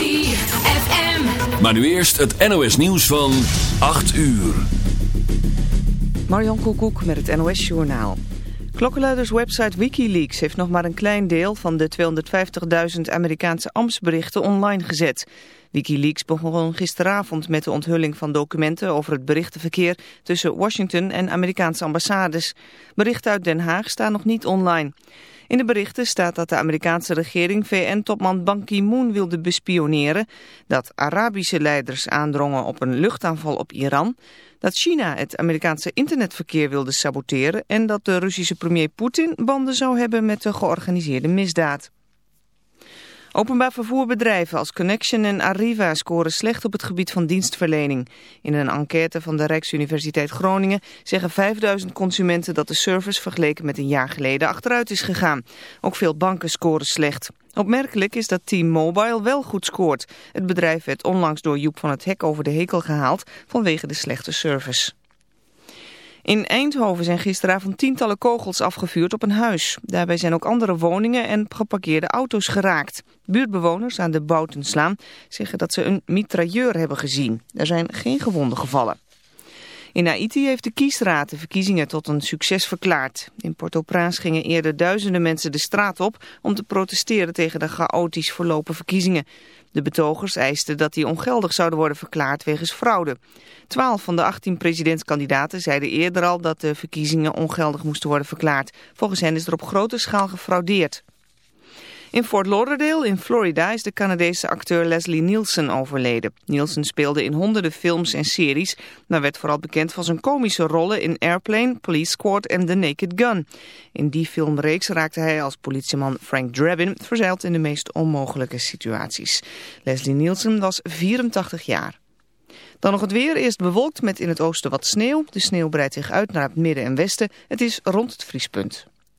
ZFM. Maar nu eerst het NOS nieuws van 8 uur. Marjan Koekoek met het NOS Journaal. Klokkenluiderswebsite Wikileaks heeft nog maar een klein deel van de 250.000 Amerikaanse ambtsberichten online gezet. Wikileaks begon gisteravond met de onthulling van documenten over het berichtenverkeer tussen Washington en Amerikaanse ambassades. Berichten uit Den Haag staan nog niet online. In de berichten staat dat de Amerikaanse regering VN-topman Ban Ki-moon wilde bespioneren, dat Arabische leiders aandrongen op een luchtaanval op Iran, dat China het Amerikaanse internetverkeer wilde saboteren en dat de Russische premier Poetin banden zou hebben met de georganiseerde misdaad. Openbaar vervoerbedrijven als Connection en Arriva scoren slecht op het gebied van dienstverlening. In een enquête van de Rijksuniversiteit Groningen zeggen 5000 consumenten dat de service vergeleken met een jaar geleden achteruit is gegaan. Ook veel banken scoren slecht. Opmerkelijk is dat T-Mobile wel goed scoort. Het bedrijf werd onlangs door Joep van het Hek over de hekel gehaald vanwege de slechte service. In Eindhoven zijn gisteravond tientallen kogels afgevuurd op een huis. Daarbij zijn ook andere woningen en geparkeerde auto's geraakt. Buurtbewoners aan de Boutenslaan zeggen dat ze een mitrailleur hebben gezien. Er zijn geen gewonden gevallen. In Haiti heeft de kiesraad de verkiezingen tot een succes verklaard. In Port-au-Prince gingen eerder duizenden mensen de straat op om te protesteren tegen de chaotisch verlopen verkiezingen. De betogers eisten dat die ongeldig zouden worden verklaard wegens fraude. Twaalf van de 18 presidentskandidaten zeiden eerder al dat de verkiezingen ongeldig moesten worden verklaard. Volgens hen is er op grote schaal gefraudeerd. In Fort Lauderdale in Florida is de Canadese acteur Leslie Nielsen overleden. Nielsen speelde in honderden films en series, maar werd vooral bekend van zijn komische rollen in Airplane, Police Squad en The Naked Gun. In die filmreeks raakte hij als politieman Frank Drabin verzeild in de meest onmogelijke situaties. Leslie Nielsen was 84 jaar. Dan nog het weer. Eerst bewolkt met in het oosten wat sneeuw. De sneeuw breidt zich uit naar het midden en westen. Het is rond het vriespunt.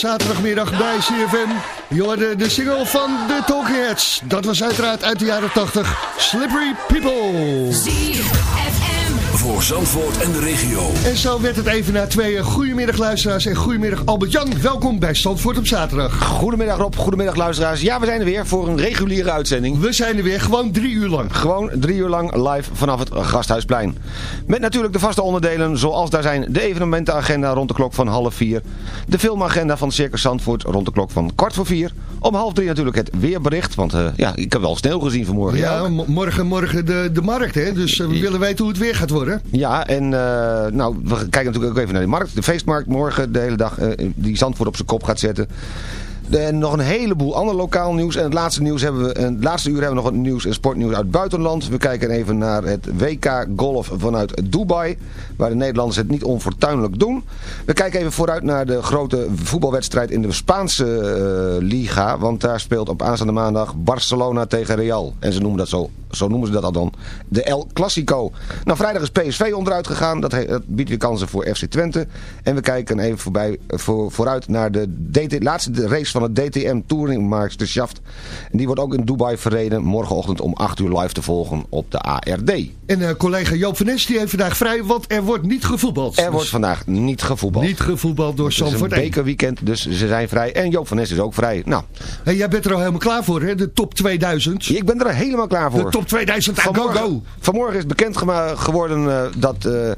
Zaterdagmiddag bij CFM. Je hoorde de single van de Talking Heads. Dat was uiteraard uit de jaren 80. Slippery People. Voor Zandvoort en de regio. En zo werd het even na tweeën. Goedemiddag luisteraars en goedemiddag Albert-Jan. Welkom bij Zandvoort op zaterdag. Goedemiddag Rob, goedemiddag luisteraars. Ja, we zijn er weer voor een reguliere uitzending. We zijn er weer, gewoon drie uur lang. Gewoon drie uur lang live vanaf het Gasthuisplein. Met natuurlijk de vaste onderdelen zoals daar zijn de evenementenagenda rond de klok van half vier. De filmagenda van Circus Zandvoort rond de klok van kwart voor vier. Om half drie natuurlijk het weerbericht, want uh, ja, ik heb wel sneeuw gezien vanmorgen. Ja, morgen, morgen de, de markt, hè? dus uh, we willen weten hoe het weer gaat worden. Ja, en uh, nou, we kijken natuurlijk ook even naar de markt. De feestmarkt morgen de hele dag die Zandvoort op zijn kop gaat zetten. En nog een heleboel ander lokaal nieuws. En het laatste, nieuws hebben we, het laatste uur hebben we nog een nieuws en sportnieuws uit het buitenland. We kijken even naar het WK Golf vanuit Dubai. Waar de Nederlanders het niet onfortuinlijk doen. We kijken even vooruit naar de grote voetbalwedstrijd in de Spaanse uh, Liga. Want daar speelt op aanstaande maandag Barcelona tegen Real. En ze noemen dat zo zo noemen ze dat al dan, de El Clasico. Nou, vrijdag is PSV onderuit gegaan. Dat, biedt weer kansen voor FC Twente. En we kijken even voorbij, voor, vooruit naar de laatste race van het DTM Touring Shaft. En die wordt ook in Dubai verreden. Morgenochtend om 8 uur live te volgen op de ARD. En uh, collega Joop van Nes die heeft vandaag vrij, want er wordt niet gevoetbald. Er wordt vandaag niet gevoetbald. Niet gevoetbald door Zandvoort. Het is een bekerweekend, dus ze zijn vrij. En Joop van Nes is ook vrij. Nou. Hey, jij bent er al helemaal klaar voor, hè? De top 2000. Ik ben er helemaal klaar voor. De top 2000 vanmorgen, go, go. Vanmorgen is bekend geworden uh, dat uh,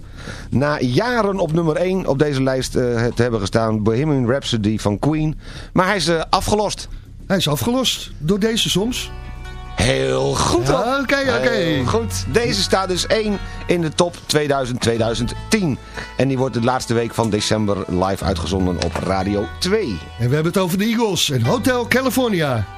na jaren op nummer 1 op deze lijst te hebben gestaan Bohemian Rhapsody van Queen. Maar hij is afgelost. Hij is afgelost door deze soms. Heel goed Oké, oké. Okay, okay. Goed, deze staat dus 1 in de top 2000-2010. En die wordt de laatste week van december live uitgezonden op Radio 2. En we hebben het over de Eagles en Hotel California.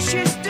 precious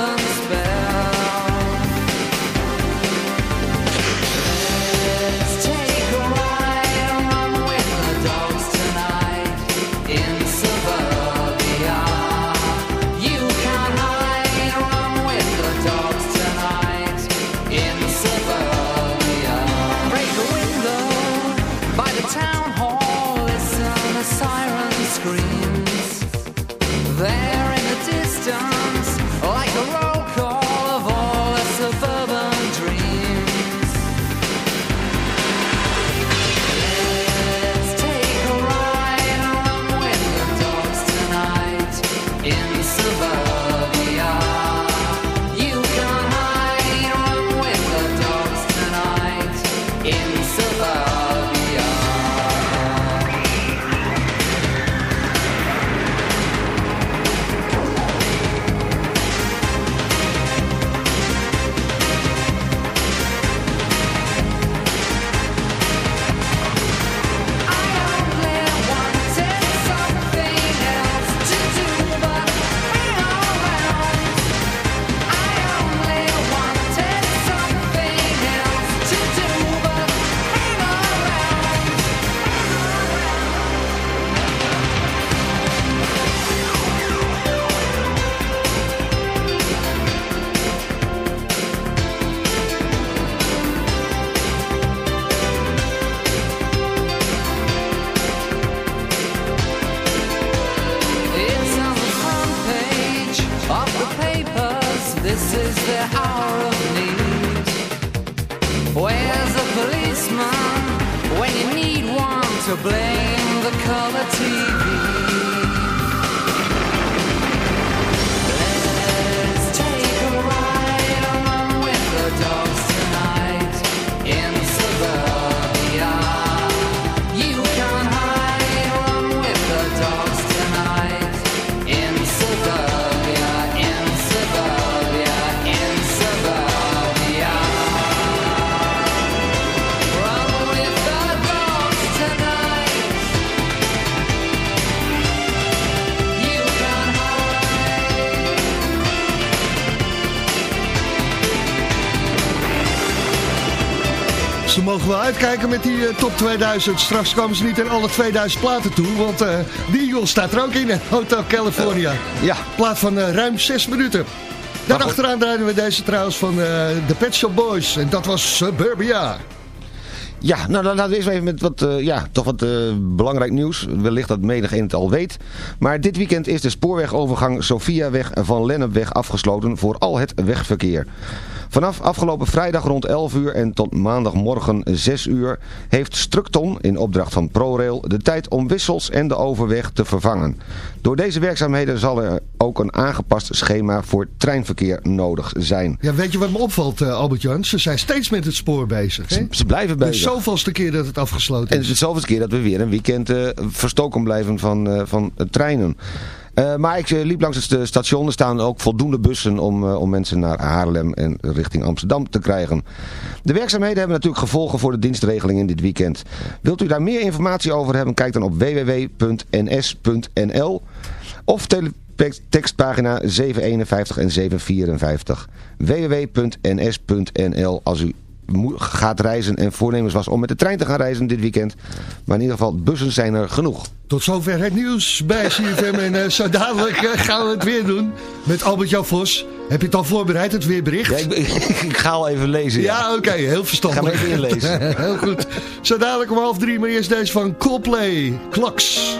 Uitkijken met die eh, top 2000. Straks komen ze niet in alle 2000 platen toe, want eh de Eagle staat er ook in, eh, Hotel California. Ja, Plaat van eh, ruim 6 minuten. Daarachteraan draaiden we deze trouwens van eh, de Pet Shop Boys. En dat was Suburbia. Ja, nou dan laten we eerst even met wat, eh, ja, toch wat eh, belangrijk nieuws. Wellicht dat menig een het al weet. Maar dit weekend is de spoorwegovergang Sofiaweg van Lennepweg afgesloten voor al het wegverkeer. Vanaf afgelopen vrijdag rond 11 uur en tot maandagmorgen 6 uur heeft Structon in opdracht van ProRail de tijd om wissels en de overweg te vervangen. Door deze werkzaamheden zal er ook een aangepast schema voor treinverkeer nodig zijn. Ja, weet je wat me opvalt, eh, Albert-Jan? Ze zijn steeds met het spoor bezig. Hè? Ze, ze blijven Het is bezig. zoveelste keer dat het afgesloten En het is is. de zoveelste keer dat we weer een weekend eh, verstoken blijven van, eh, van treinen. Eh, maar ik eh, liep langs het st- station. Er staan ook voldoende bussen om, eh, om mensen naar Haarlem en richting Amsterdam te krijgen. De werkzaamheden hebben natuurlijk gevolgen voor de dienstregeling in dit weekend. Wilt u daar meer informatie over hebben? Kijk dan op www.ns.nl of tekstpagina 751 en 754. www.ns.nl als u gaat reizen en voornemens was om met de trein te gaan reizen dit weekend. Maar in ieder geval, bussen zijn er genoeg. Tot zover het nieuws bij CFM. En eh, zo dadelijk eh, gaan we het weer doen met Albert-Jan Vos. Heb je het al voorbereid, het weerbericht? Ja, ik, ik ga al even lezen. Ja. Ja, oké, heel verstandig. Ga maar even inlezen. heel goed. Zo dadelijk om half drie, maar eerst deze van Coldplay, Kloks.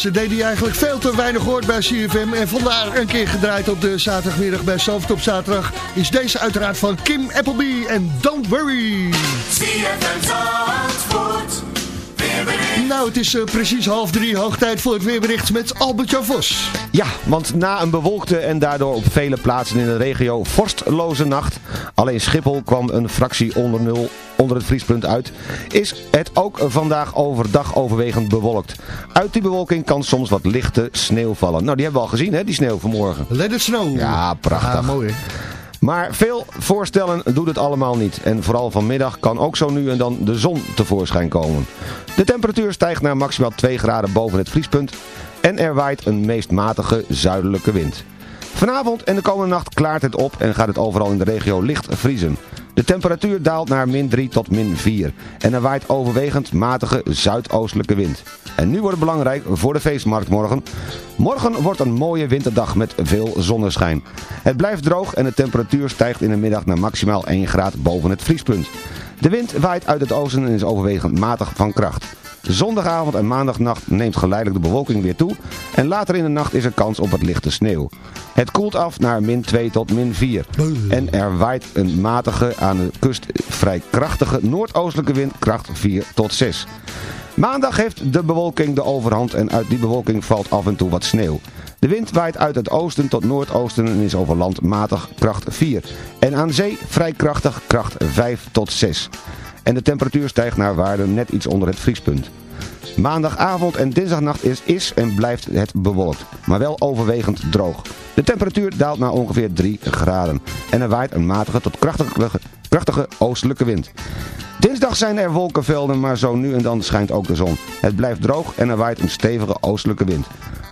Cd die eigenlijk veel te weinig hoort bij CFM en vandaar een keer gedraaid op de zaterdagmiddag bij Zalvert op zaterdag is deze uiteraard van Kim Appleby en Don't Worry. CFM Zandvoort. Weerbericht. Nou, het is eh, precies half drie, hoog tijd voor het weerbericht met Albert-Jan Vos. Ja, want na een bewolkte en daardoor op vele plaatsen in de regio vorstloze nacht, alleen Schiphol kwam een fractie onder nul onder het vriespunt uit, is het ook vandaag overdag overwegend bewolkt. Uit die bewolking kan soms wat lichte sneeuw vallen. Nou, die hebben we al gezien, hè, die sneeuw vanmorgen. Let it snow. Ja, prachtig. Ah, mooi. Maar veel voorstellen doet het allemaal niet. En vooral vanmiddag kan ook zo nu en dan de zon tevoorschijn komen. De temperatuur stijgt naar maximaal 2 graden boven het vriespunt. En er waait een meest matige zuidelijke wind. Vanavond en de komende nacht klaart het op en gaat het overal in de regio licht vriezen. De temperatuur daalt naar min 3 tot min 4 en er waait overwegend matige zuidoostelijke wind. En nu wordt het belangrijk voor de feestmarkt morgen. Morgen wordt een mooie winterdag met veel zonneschijn. Het blijft droog en de temperatuur stijgt in de middag naar maximaal 1 graad boven het vriespunt. De wind waait uit het oosten en is overwegend matig van kracht. Zondagavond en maandagnacht neemt geleidelijk de bewolking weer toe en later in de nacht is er kans op wat lichte sneeuw. Het koelt af naar min 2 tot min 4 en er waait een matige aan de kust vrij krachtige noordoostelijke wind kracht 4 tot 6. Maandag heeft de bewolking de overhand en uit die bewolking valt af en toe wat sneeuw. De wind waait uit het oosten tot noordoosten en is over land matig kracht 4. En aan zee vrij krachtig kracht 5 tot 6. En de temperatuur stijgt naar waarde net iets onder het vriespunt. Maandagavond en dinsdagnacht is, is en blijft het bewolkt, maar wel overwegend droog. De temperatuur daalt naar ongeveer 3 graden en er waait een matige tot krachtige, krachtige oostelijke wind. Dinsdag zijn er wolkenvelden, maar zo nu en dan schijnt ook de zon. Het blijft droog en er waait een stevige oostelijke wind.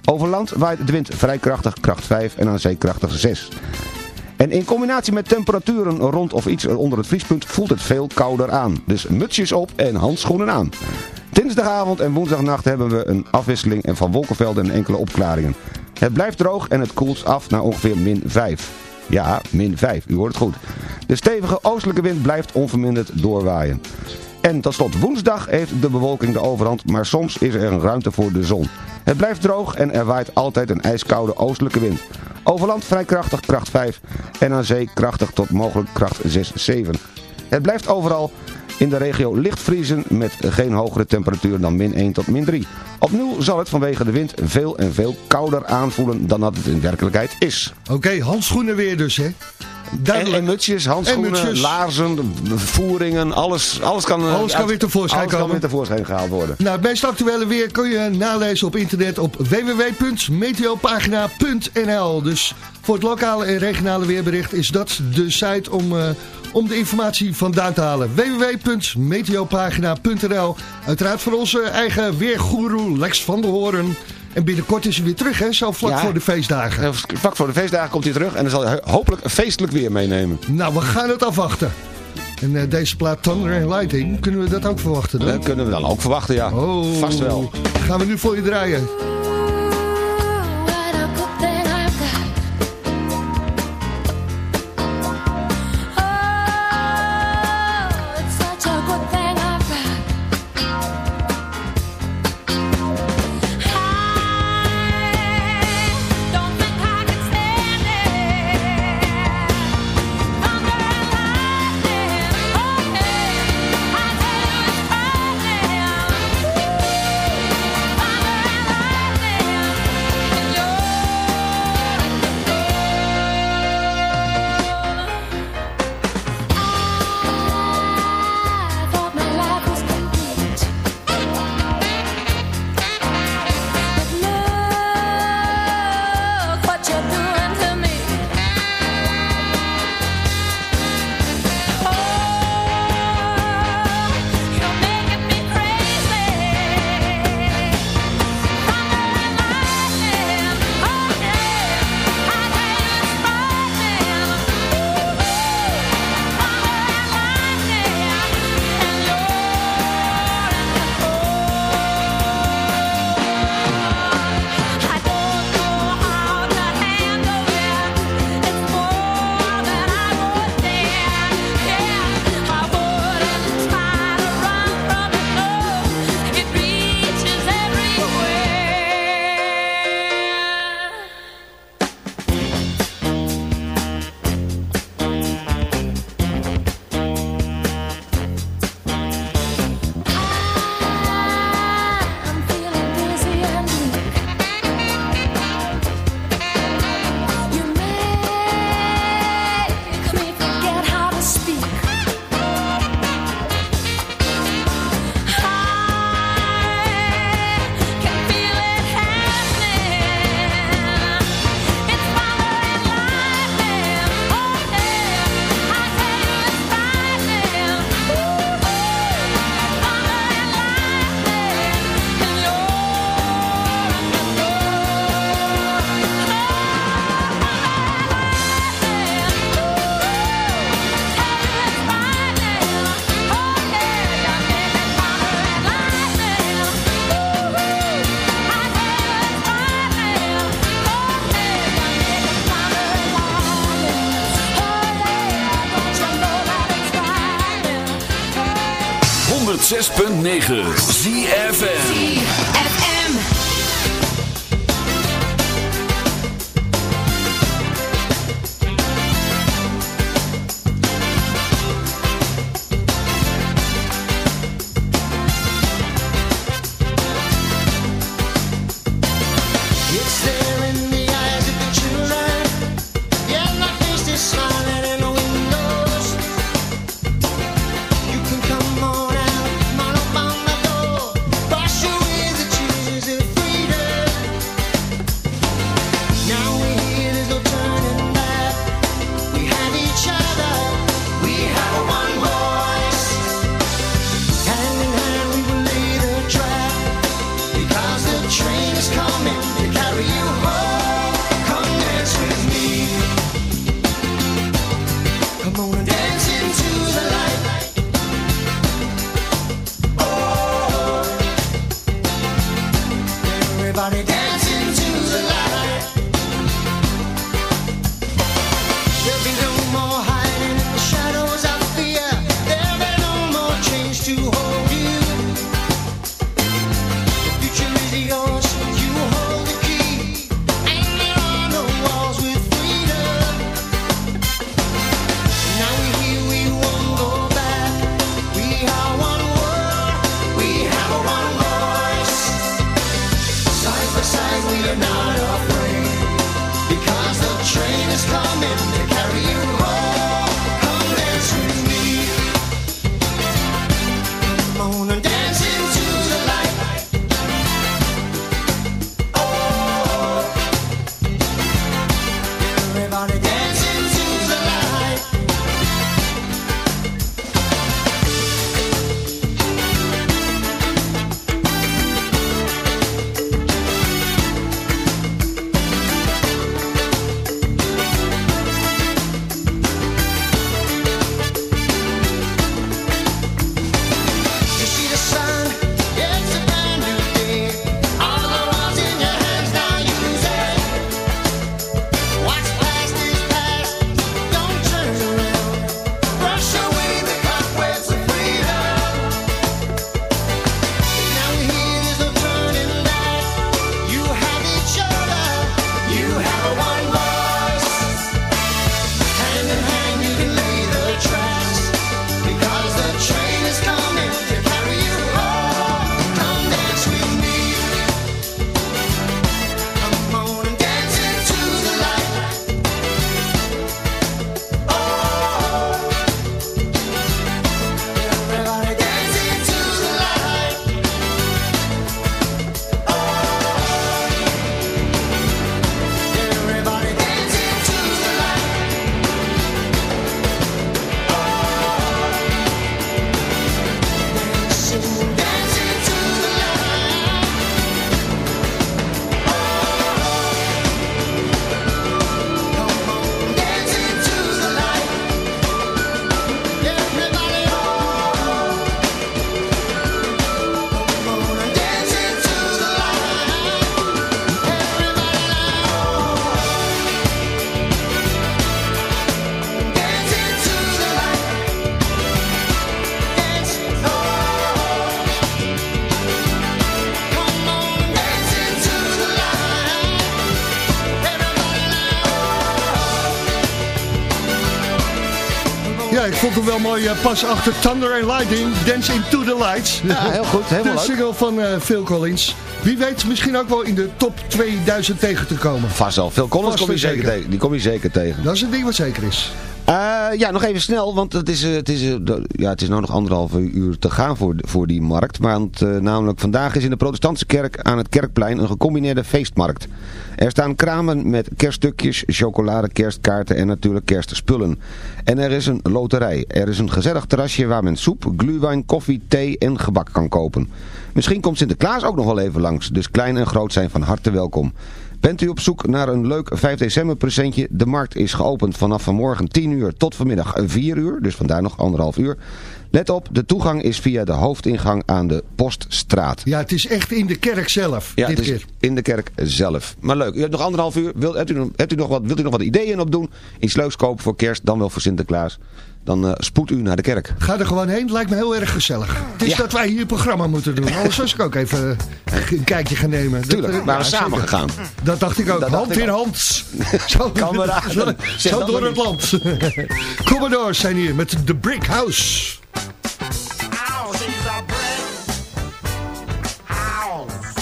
Over land waait de wind vrij krachtig, kracht 5 en aan zee krachtig 6. En in combinatie met temperaturen rond of iets onder het vriespunt voelt het veel kouder aan. Dus mutsjes op en handschoenen aan. Dinsdagavond en woensdagnacht hebben we een afwisseling van wolkenvelden en enkele opklaringen. Het blijft droog en het koelt af naar ongeveer min 5. Ja, min 5, u hoort het goed. De stevige oostelijke wind blijft onverminderd doorwaaien. En tot slot woensdag heeft de bewolking de overhand, maar soms is er een ruimte voor de zon. Het blijft droog en er waait altijd een ijskoude oostelijke wind. Overland vrij krachtig, kracht 5 en aan zee krachtig tot mogelijk kracht 6, 7. Het blijft overal in de regio licht vriezen met geen hogere temperatuur dan min 1 tot min 3. Opnieuw zal het vanwege de wind veel en veel kouder aanvoelen dan dat het in werkelijkheid is. Oké, handschoenen weer dus, hè? Duidelijk. en mutsjes, handschoenen, laarzen, voeringen, alles, alles kan, eh, Alles kan weer tevoorschijn alles kan weer tevoorschijn gehaald worden. Nou, het meest actuele weer kun je nalezen op internet op www.meteopagina.nl. Dus voor het lokale en regionale weerbericht is dat de site om, eh, om de informatie vandaan te halen. www.meteopagina.nl Uiteraard van onze eigen weergoeroe Lex van der Hoorn. En binnenkort is hij weer terug, hè? Zo vlak Ja. voor de feestdagen. Vlak voor de feestdagen komt hij terug en dan zal hij hopelijk feestelijk weer meenemen. Nou, we gaan het afwachten. En eh, deze plaat Thunder and Lighting, kunnen we dat ook verwachten dan? Dat kunnen we dan ook verwachten, ja. Oh, Vast wel. Gaan we nu voor je draaien. 106.9 Vond hem wel mooi eh, pas achter Thunder and Lightning, Dance into the Lights. Ja, heel goed, helemaal De leuk. single van eh, Phil Collins. Wie weet misschien ook wel in de top 2000 tegen te komen. Vast wel. Phil Collins Vast kom je zeker. tegen. Die kom je zeker tegen. Dat is een ding wat zeker is. Eh, ja, nog even snel, want het is, eh, het is, eh, ja, het is nou nog anderhalf uur te gaan voor, voor die markt. Want namelijk vandaag is in de protestantse kerk aan het Kerkplein een gecombineerde feestmarkt. Er staan kramen met kerststukjes, chocolade, kerstkaarten en natuurlijk kerstspullen. En er is een loterij. Er is een gezellig terrasje waar men soep, gluwijn, koffie, thee en gebak kan kopen. Misschien komt Sinterklaas ook nog wel even langs, dus klein en groot zijn van harte welkom. Bent u op zoek naar een leuk 5 december presentje? De markt is geopend vanaf vanmorgen 10 uur tot vanmiddag 4 uur, dus vandaar nog anderhalf uur. Let op, de toegang is via de hoofdingang aan de Poststraat. Ja, het is echt in de kerk zelf. Ja, dit het is keer. in de kerk zelf. Maar leuk, u hebt nog anderhalf uur. Wilt, hebt u, nog- hebt u nog wat, wilt u nog wat ideeën opdoen? Iets leuks kopen voor kerst, dan wel voor Sinterklaas? Dan eh, spoed u naar de kerk. Ga er gewoon heen, lijkt me heel erg gezellig. Het is Ja. dat wij hier een programma moeten doen. Anders was ik ook even eh, een kijkje gaan nemen. Dat, Tuurlijk, eh, we waren ja, samen zeker. gegaan. Dat dacht ik ook. Dat hand ik in ook. hand. Zo, zo, dat door het land. Commodores zijn hier met de Brick House. She's house.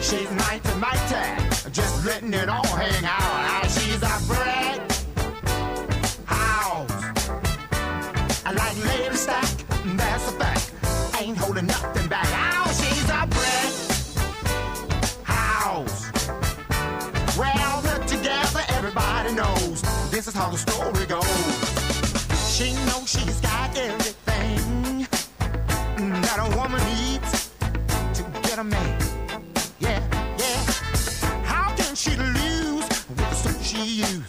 She's mighty, mighty, just letting it all hang out. She's a brick house. I like lady stack, that's a fact. Ain't holding nothing back. Ow, she's a brick house. Well, put together, everybody knows this is how the story goes. She knows she's got everything that a woman needs to get a man. Yeah, yeah. How can she lose with the suit she used?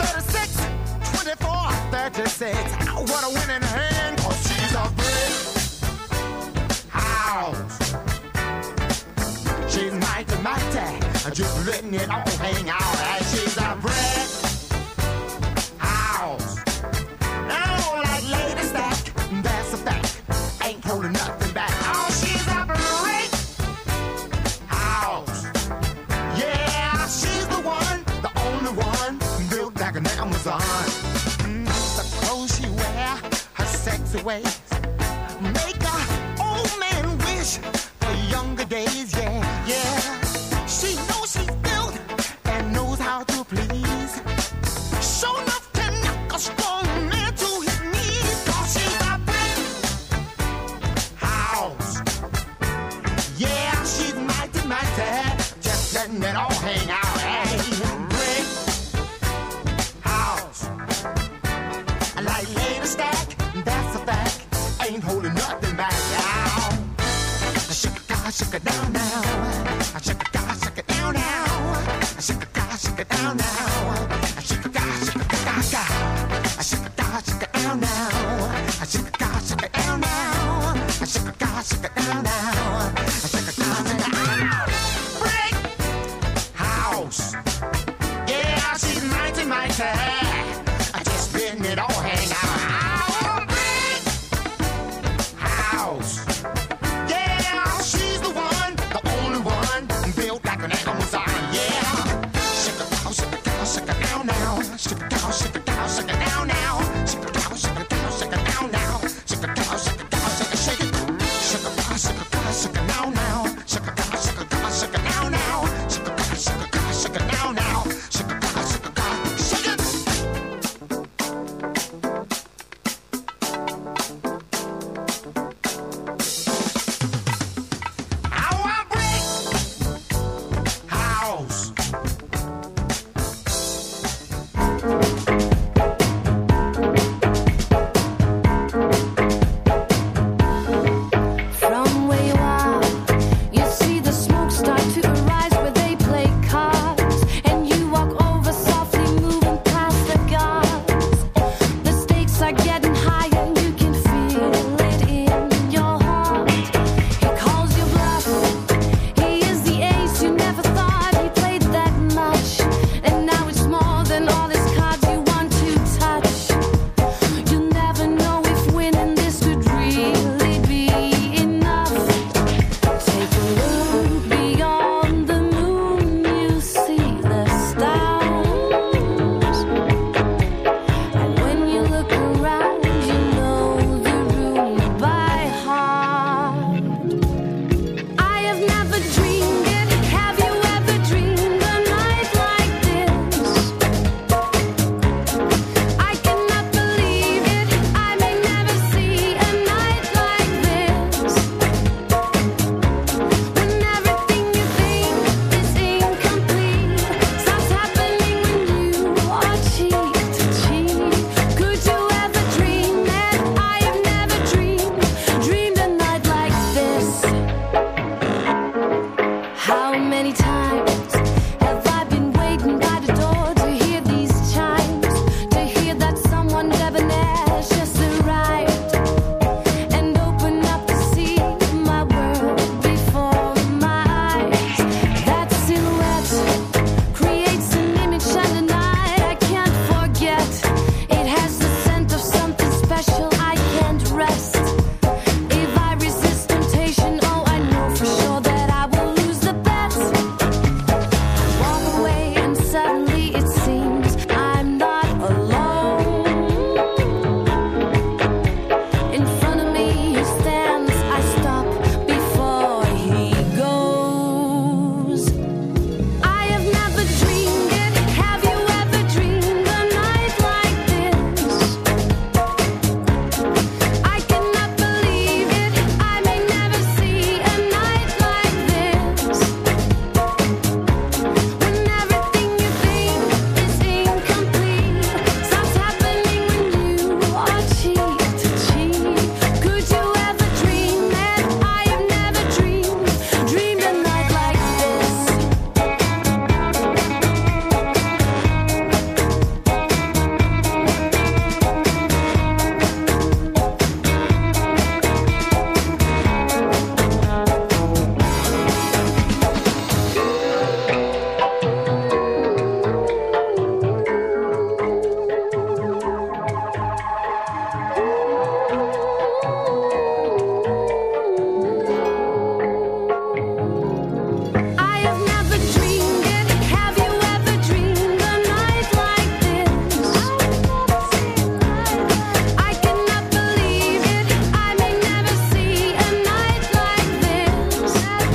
36, 24, 36. What a winning hand, cause she's a brick house. She's mighty, mighty. Just letting it all hang out. Way.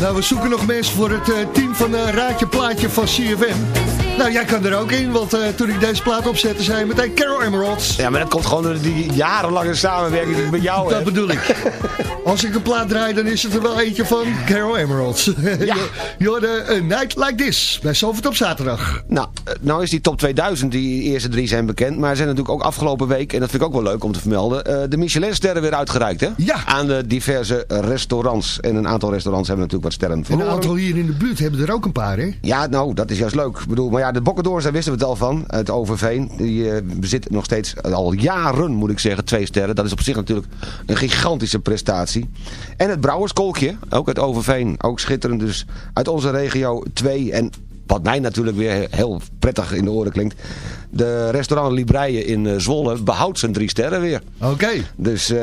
Nou, we zoeken nog mensen voor het eh, team van uh, Raadje Plaatje van CFM. Nou, jij kan er ook in, want eh, toen ik deze plaat opzette, zei meteen Carol Emeralds. Ja, maar dat komt gewoon door die jarenlange samenwerking die ik met jou Dat heb. bedoel ik. Als ik een plaat draai, dan is het er wel eentje van Carol Emeralds. Ja. Je hoorde A Night Like This bij Zalvert op zaterdag. Nou, eh, nou is die top 2000, die eerste drie zijn bekend. Maar zijn natuurlijk ook afgelopen week, en dat vind ik ook wel leuk om te vermelden, eh, de Michelinsterren weer uitgereikt, hè? Ja. Aan de diverse restaurants. En een aantal restaurants hebben natuurlijk wat sterren En verloren. een aantal hier in de buurt hebben er ook een paar, hè? Ja, nou, dat is juist leuk. Ik bedoel, maar ja, de Bokkendoors, daar wisten we het al van. Het Overveen. Die eh, bezit nog steeds, eh, al jaren moet ik zeggen, twee sterren. Dat is op zich natuurlijk een gigantische prestatie. En het Brouwerskolkje, ook uit Overveen. Ook schitterend. Dus uit onze regio twee. En wat mij natuurlijk weer heel prettig in de oren klinkt. De restaurant Libreien in eh, Zwolle behoudt zijn drie sterren weer. Oké. Dus,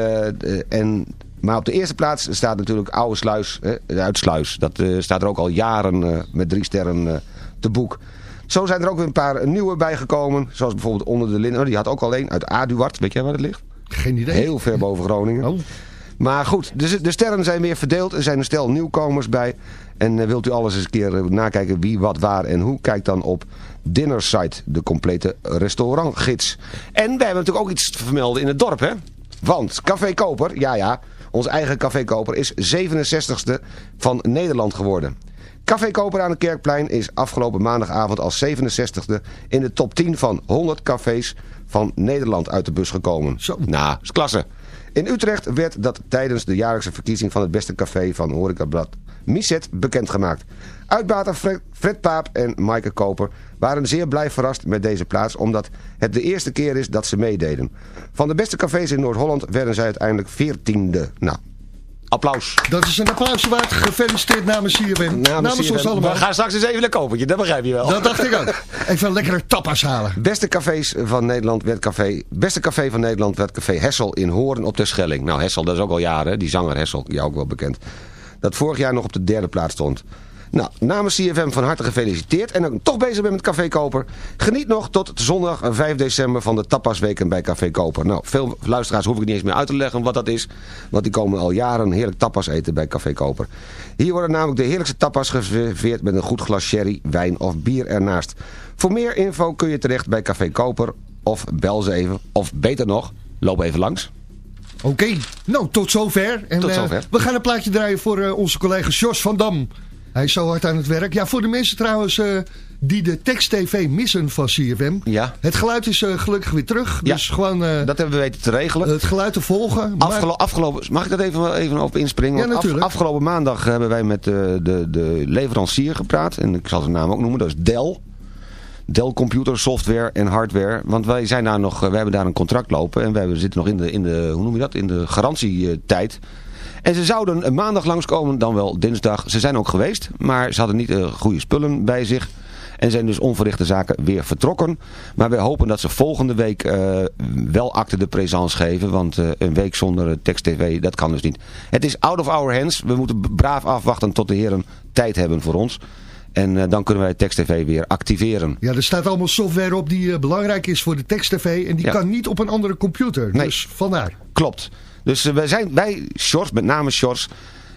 en, maar op de eerste plaats staat natuurlijk Oude Sluis, eh, uit Sluis. Dat staat er ook al jaren met drie sterren te boek. Zo zijn er ook weer een paar nieuwe bijgekomen. Zoals bijvoorbeeld Onder de Linden. Oh, die had ook alleen uit Aduard. Weet jij waar het ligt? Geen idee. Heel ver boven Groningen. Oh. Maar goed, de, de sterren zijn weer verdeeld. Er zijn een stel nieuwkomers bij. En eh, wilt u alles eens een keer eh, nakijken wie, wat, waar en hoe? Kijk dan op Dinnersite, de complete restaurantgids. En we hebben natuurlijk ook iets te vermelden in het dorp, hè? Want Café Koper, ja ja, ons eigen Café Koper is 67ste van Nederland geworden. Café Koper aan het Kerkplein is afgelopen maandagavond als 67ste in de top 10 van 100 cafés van Nederland uit de bus gekomen. Zo. Nou, is klasse. In Utrecht werd dat tijdens de jaarlijkse verkiezing van het beste café van Horecablad Miset bekendgemaakt. Uitbater Fred, Fred Paap en Maaike Koper waren zeer blij verrast met deze plaats... omdat het de eerste keer is dat ze meededen. Van de beste cafés in Noord-Holland werden zij uiteindelijk 14e. Nou, applaus. Dat is een applaus waard. Gefeliciteerd namens CFM. Namens, ons allemaal. We gaan straks eens even naar Kopertje, dat begrijp je wel. Dat dacht ik ook. Even een lekkere tapas halen. Beste cafés van Nederland werd café... Beste café van Nederland werd café Hessel in Hoorn op de Schelling. Nou, Hessel, dat is ook al jaren. Die zanger Hessel, jou ook wel bekend. Dat vorig jaar nog op de derde plaats stond. Nou, namens CFM van harte gefeliciteerd. En ook toch bezig bent met Café Koper. Geniet nog tot zondag 5 december van de tapasweken bij Café Koper. Nou, veel luisteraars hoef ik niet eens meer uit te leggen wat dat is. Want die komen al jaren heerlijk tapas eten bij Café Koper. Hier worden namelijk de heerlijkste tapas geserveerd met een goed glas sherry, wijn of bier ernaast. Voor meer info kun je terecht bij Café Koper of bel ze even. Of beter nog, loop even langs. Oké, nou tot zover. En, Tot eh, zover. we gaan een plaatje draaien voor eh, onze collega Jos van Dam. Hij is zo hard aan het werk. Ja, voor de mensen trouwens eh, die de tekst-tv missen van CFM. Ja. Het geluid is eh, gelukkig weer terug. Ja, Dus gewoon eh, Dat hebben we weten te regelen. het geluid te volgen. Maar- Afgelo- afgelopen, mag ik dat even, even op inspringen? Ja, af- natuurlijk. afgelopen maandag hebben wij met de, de, de leverancier gepraat. En ik zal zijn naam ook noemen. Dat is Dell. Dell Computer Software en Hardware. Want wij zijn daar nog, we hebben daar een contract lopen. En wij zitten nog in de, in de, hoe noem je dat? In de garantietijd. En ze zouden maandag langskomen, dan wel dinsdag. Ze zijn ook geweest, maar ze hadden niet eh, goede spullen bij zich. En zijn dus onverrichte zaken weer vertrokken. Maar wij hopen dat ze volgende week eh, wel acte de présence geven. Want eh, een week zonder eh, tekst-tv, dat kan dus niet. Het is out of our hands. We moeten braaf afwachten tot de heren tijd hebben voor ons. En dan kunnen wij tekst-tv weer activeren. Ja, er staat allemaal software op die belangrijk is voor de tekst-tv. En die Ja. kan niet op een andere computer. Nee. Dus vandaar. Klopt. Dus eh, wij, zijn, wij, Sjors, met name Sjors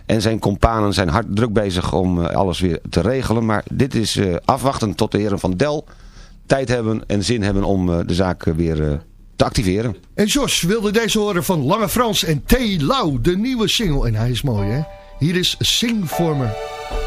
en zijn companen zijn hard druk bezig om eh, alles weer te regelen. Maar dit is eh, afwachten tot de heren van Dell tijd hebben en zin hebben om de zaak weer te activeren. En Jos wilde deze horen van Lange Frans en T. Lau, de nieuwe single. En hij is mooi, hè? Hier is Sing For Me.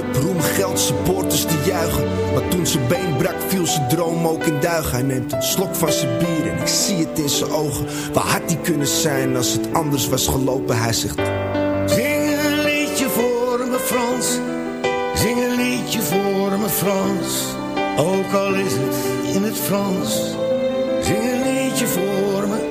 geld, supporters die juichen. Maar toen zijn been brak, viel zijn droom ook in duigen. Hij neemt een slok van zijn bier en ik zie het in zijn ogen. Waar had hij kunnen zijn als het anders was gelopen? Hij zegt. Zing een liedje voor me Frans. Zing een liedje voor me Frans. Ook al is het in het Frans. Zing een liedje voor me.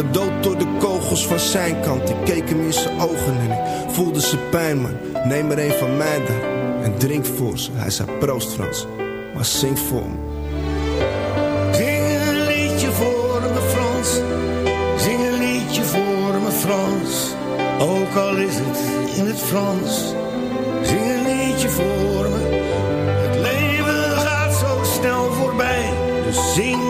Gedood door de kogels van zijn kant. Ik keek hem in zijn ogen en ik voelde zijn pijn, man. Neem er een van mij daar en drink voor ze. Hij zei proost Frans, maar zing voor me. Zing een liedje voor me Frans. Zing een liedje voor me Frans. Ook al is het in het Frans. Zing een liedje voor me. Het leven gaat zo snel voorbij. Dus zing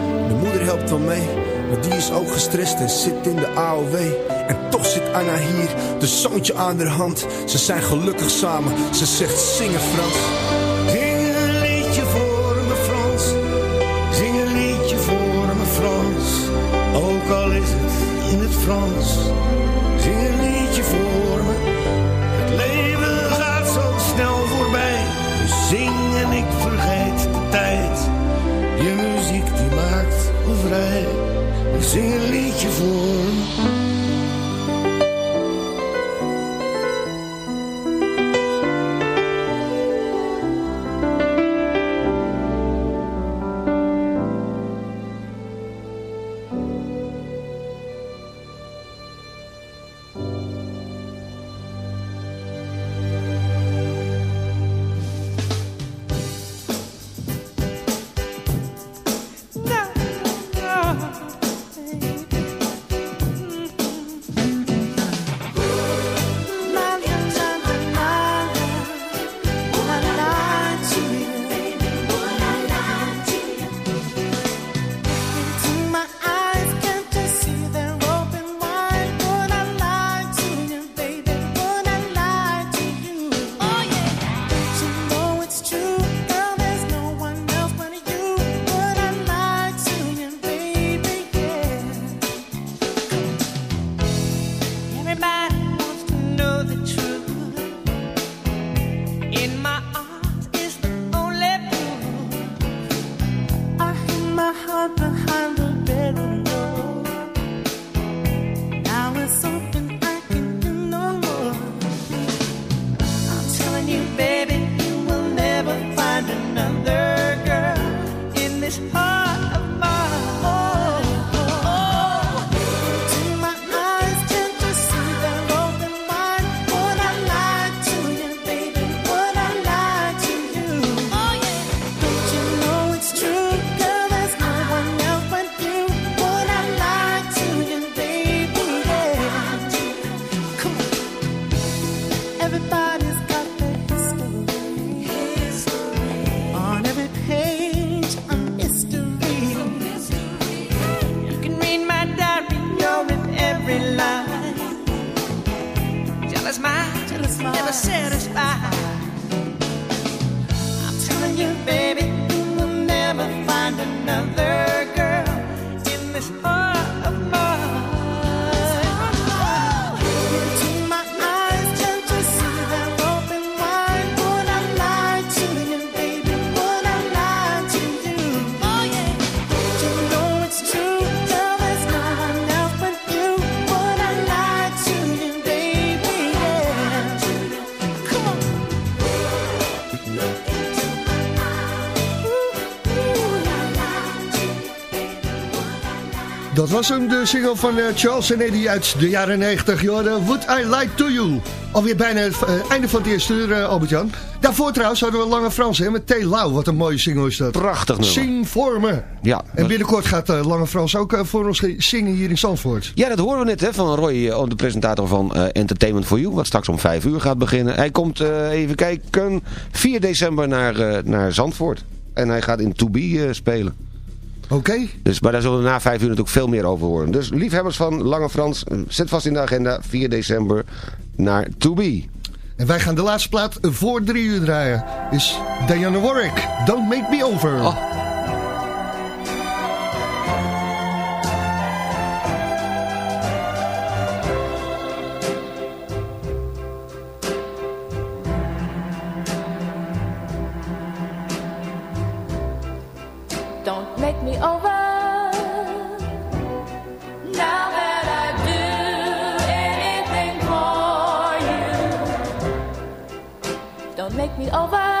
helpt wel mee. Maar die is ook gestrest en zit in de AOW. En toch zit Anna hier, de zoontje aan haar hand. Ze zijn gelukkig samen, ze zegt zingen Frans. Zing een liedje voor me Frans. Zing een liedje voor me Frans. Ook al is het in het Frans. Dus zing een liedje voor was hem, de single van eh, Charles en Eddie uit de jaren 90. Jorden, Would I Lie To You. Alweer bijna het eh, einde van het eerste uur, eh, Albert-Jan. Daarvoor trouwens hadden we Lange Frans hè, met T. Lau. Wat een mooie single is dat. Prachtig nummer. Zing voor me. Ja, En binnenkort gaat Lange Frans ook voor ons ge- zingen hier in Zandvoort. Ja, dat horen we net hè, van Roy, de presentator van Entertainment for You, wat straks om 5 uur gaat beginnen. Hij komt, even kijken, 4 december naar, naar Zandvoort. En hij gaat in To Be spelen. Oké. Dus, maar daar zullen we na 5 uur natuurlijk veel meer over horen. Dus liefhebbers van Lange Frans, eh, zet vast in de agenda, 4 december naar To Be. En wij gaan de laatste plaat voor drie uur draaien. Is Diana Warwick. Don't Make Me Over. Oh. Me over.